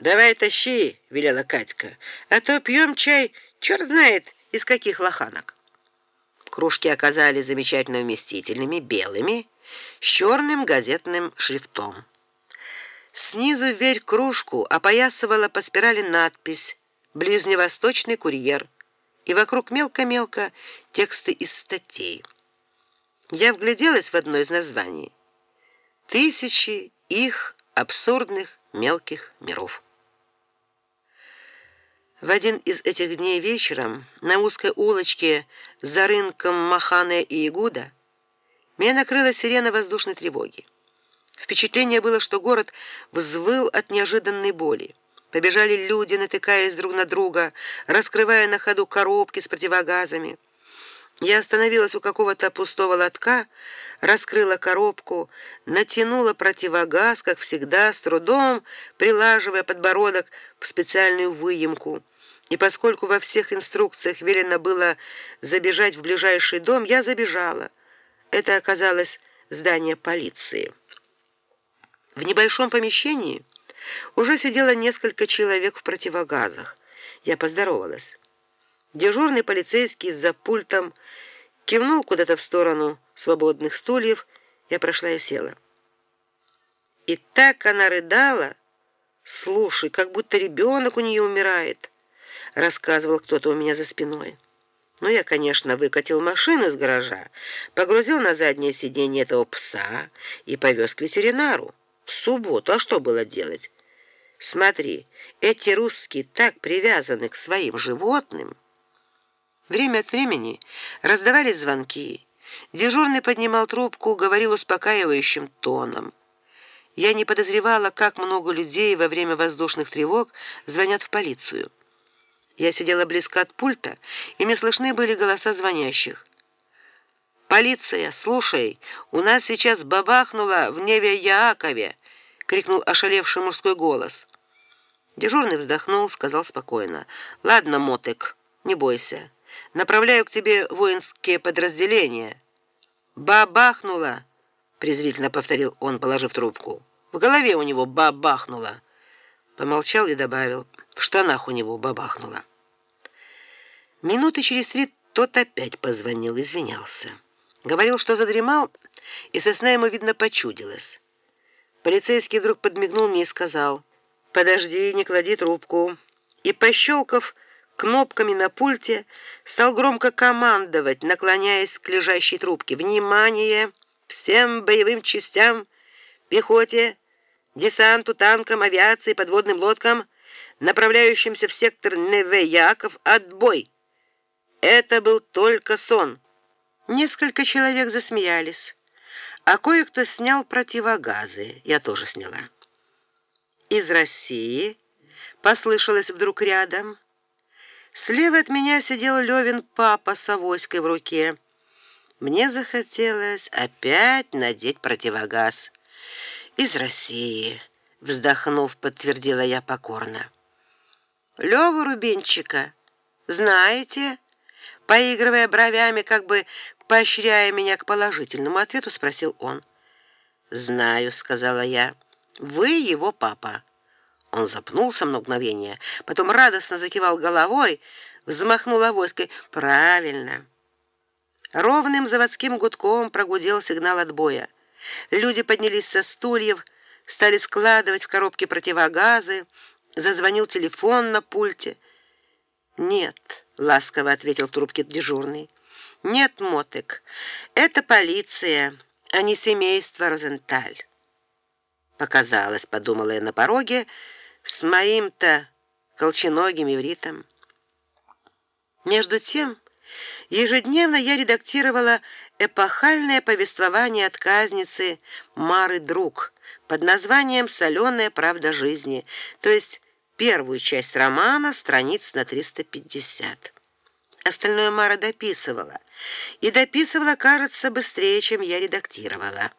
Давай тащи, велела Катька. А то пьем чай, черт знает из каких лоханок. Кружки оказались замечательно вместительными, белыми, с черным газетным шрифтом. Снизу вверх кружку опоясывала по спирали надпись Ближневосточный курьер, и вокруг мелко-мелко тексты из статей. Я вгляделась в одно из названий. Тысячи их абсурдных мелких миров. В один из этих дней вечером на узкой улочке за рынком Махане и Игуда меня накрыла сирена воздушной тревоги. Впечатление было, что город взвыл от неожиданной боли. Побежали люди, натыкаясь друг на друга, раскрывая на ходу коробки с противогазами. Я остановилась у какого-то пустого лотка, раскрыла коробку, натянула противогаз, как всегда, с трудом прилаживая подбородок в специальную выемку. И поскольку во всех инструкциях велено было забежать в ближайший дом, я забежала. Это оказалось здание полиции. В небольшом помещении уже сидело несколько человек в противогазах. Я поздоровалась. Дежурный полицейский за пультом кивнул куда-то в сторону свободных стульев. Я прошла и села. И так она рыдала, слушай, как будто ребенок у нее умирает рассказывал кто-то у меня за спиной. Но я, конечно, выкатил машину из гаража, погрузил на заднее сиденье этого пса и повез к ветеринару. В субботу, а что было делать? Смотри, эти русские так привязаны к своим животным. Время от времени раздавались звонки. Дежурный поднимал трубку, говорил успокаивающим тоном. Я не подозревала, как много людей во время воздушных тревог звонят в полицию. Я сидела близко от пульта, и мне слышны были голоса звонящих. Полиция, слушай, у нас сейчас бабахнуло в Неве Яакове, крикнул ошалевший мужской голос. Дежурный вздохнул, сказал спокойно: "Ладно, мотык, не бойся. Направляю к тебе воинские подразделения". Бабахнуло, презрительно повторил он, положив трубку. В голове у него бабахнуло. Помолчал и добавил: "В штанах у него бабахнуло". Минуты через три тот опять позвонил, извинялся. Говорил, что задремал, и со сна ему видно почудилось. Полицейский вдруг подмигнул мне и сказал: "Подожди, не клади трубку". И пощелкав кнопками на пульте, стал громко командовать, наклоняясь к лежащей трубке: "Внимание! Всем боевым частям, пехоте, десанту, танкам, авиации, подводным лодкам, направляющимся в сектор Неве-Яков, отбой!" Это был только сон. Несколько человек засмеялись, а кое-кто снял противогазы. Я тоже сняла. Из России послышалось вдруг рядом. Слева от меня сидел Левин папа с авоськой в руке. Мне захотелось опять надеть противогаз. Из России, вздохнув, подтвердила я покорно. Лёва Рубинчика, знаете? Поигрывая бровями, как бы поощряя меня к положительному ответу, спросил он. "Знаю", сказала я. "Вы его папа". Он запнулся мгновение, потом радостно закивал головой, взмахнул авоськой. "Правильно". Ровным заводским гудком прогудел сигнал отбоя. Люди поднялись со стульев, стали складывать в коробки противогазы, зазвонил телефон на пульте. Нет, ласково ответил в трубке дежурный. Нет, Мотык. Это полиция, а не семейство Розенталь. Показалось, подумала я на пороге, с моим-то колченогим ивритом. Между тем, ежедневно я редактировала эпохальное повествование отказницы Мары Друг под названием Соленая правда жизни, то есть первую часть романа, страниц на 350. Остальное Мара дописывала. И дописывала, кажется, быстрее, чем я редактировала.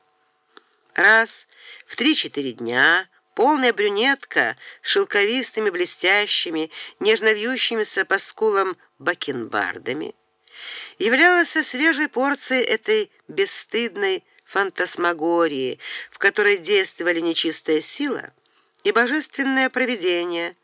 Раз в три-четыре дня полная брюнетка с шелковистыми, блестящими, нежно вьющимися по скулам бакенбардами являлась со свежей порцией этой бесстыдной фантасмагории, в которой действовали нечистая сила и божественное провидение